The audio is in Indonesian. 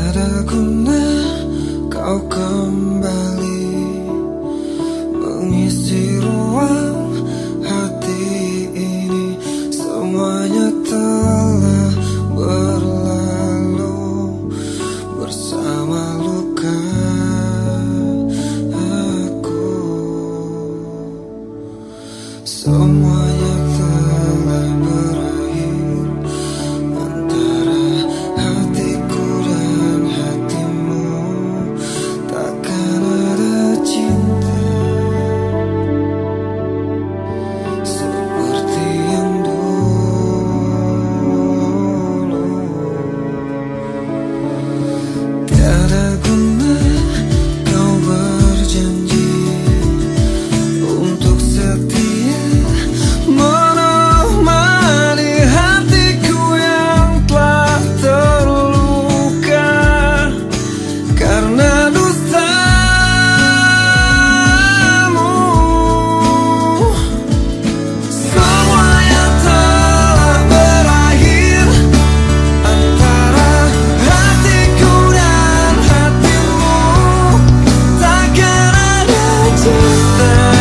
ada guna kau kembali Mengisi ruang hati ini. Semuanya telah berlalu Bersama luka aku. Semuanya understand